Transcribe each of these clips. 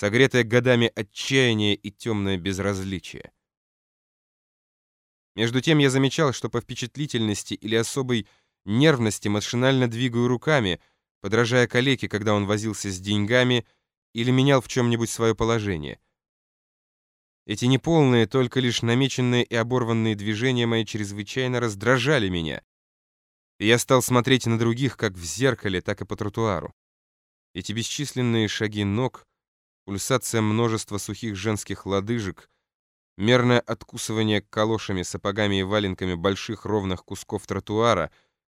согретое годами отчаяние и темное безразличие. Между тем я замечал, что по впечатлительности или особой нервности машинально двигаю руками, подражая калеке, когда он возился с деньгами или менял в чем-нибудь свое положение. Эти неполные, только лишь намеченные и оборванные движения мои чрезвычайно раздражали меня, и я стал смотреть на других как в зеркале, так и по тротуару. Эти бесчисленные шаги ног, пульсация множества сухих женских лодыжек, мерное откусывание калошами, сапогами и валенками больших ровных кусков тротуара,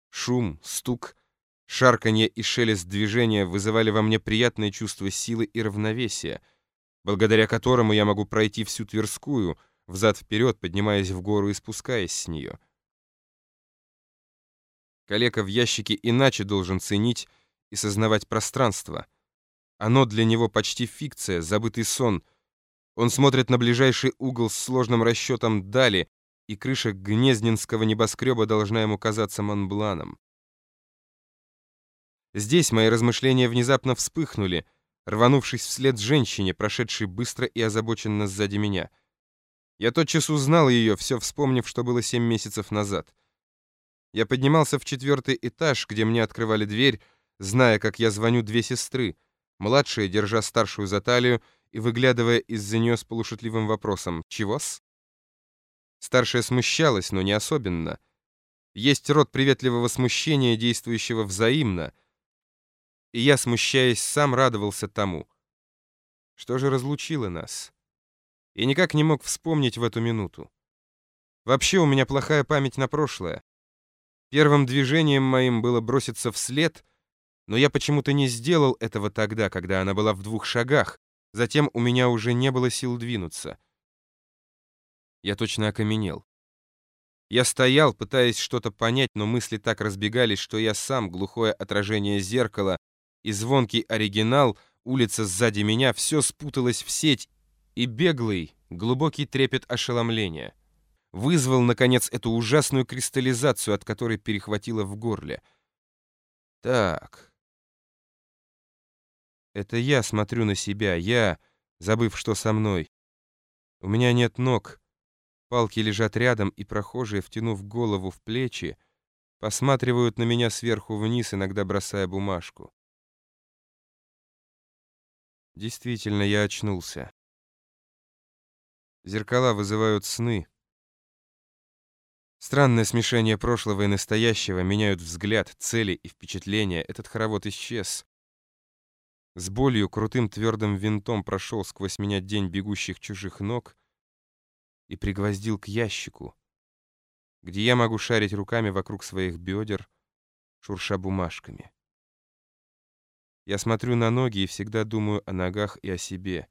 шум, стук, шарканье и шелест движения вызывали во мне приятное чувство силы и равновесия, благодаря которому я могу пройти всю Тверскую, взад-вперед, поднимаясь в гору и спускаясь с нее. Калека в ящике иначе должен ценить и сознавать пространство. Оно для него почти фикция, забытый сон. Он смотрит на ближайший угол с сложным расчетом дали, и крыша гнезднинского небоскреба должна ему казаться Монбланом. Здесь мои размышления внезапно вспыхнули, рванувшись вслед женщине, прошедшей быстро и озабоченно сзади меня. Я тотчас узнал ее, все вспомнив, что было семь месяцев назад. Я поднимался в четвертый этаж, где мне открывали дверь, зная, как я звоню две сестры, младшая, держа старшую за талию и выглядывая из-за нее с полушутливым вопросом «Чего-с?». Старшая смущалась, но не особенно. Есть род приветливого смущения, действующего взаимно. И я, смущаясь, сам радовался тому. Что же разлучило нас? И никак не мог вспомнить в эту минуту. Вообще у меня плохая память на прошлое. Первым движением моим было броситься вслед, но я почему-то не сделал этого тогда, когда она была в двух шагах. Затем у меня уже не было сил двинуться. Я точно окаменел. Я стоял, пытаясь что-то понять, но мысли так разбегались, что я сам, глухое отражение зеркала и звонкий оригинал, улица сзади меня, все спуталось в сеть, и беглый, глубокий трепет ошеломления вызвал, наконец, эту ужасную кристаллизацию, от которой перехватило в горле. Так. Это я смотрю на себя, я, забыв, что со мной. У меня нет ног. Палки лежат рядом, и прохожие, втянув голову в плечи, посматривают на меня сверху вниз, иногда бросая бумажку. Действительно, я очнулся. Зеркала вызывают сны. Странное смешение прошлого и настоящего меняют взгляд, цели и впечатления. Этот хоровод исчез. С болью крутым твердым винтом прошел сквозь меня день бегущих чужих ног и пригвоздил к ящику, где я могу шарить руками вокруг своих бедер, шурша бумажками. Я смотрю на ноги и всегда думаю о ногах и о себе.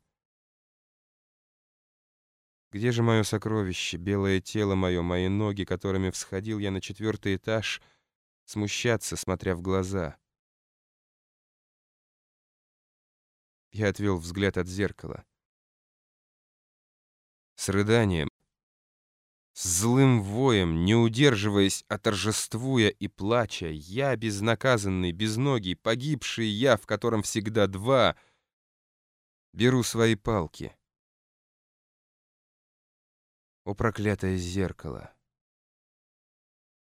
Где же мое сокровище, белое тело мое, мои ноги, которыми всходил я на четвертый этаж, смущаться, смотря в глаза? Я отвел взгляд от зеркала. С рыданием, с злым воем, не удерживаясь, а торжествуя и плача, я, безнаказанный, безногий, погибший я, в котором всегда два, беру свои палки — о, проклятое зеркало!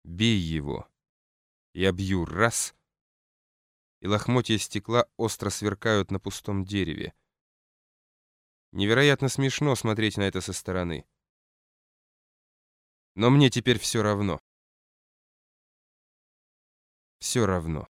Бей его! Я бью раз, и лохмотья стекла остро сверкают на пустом дереве. Невероятно смешно смотреть на это со стороны. Но мне теперь все равно. Все равно.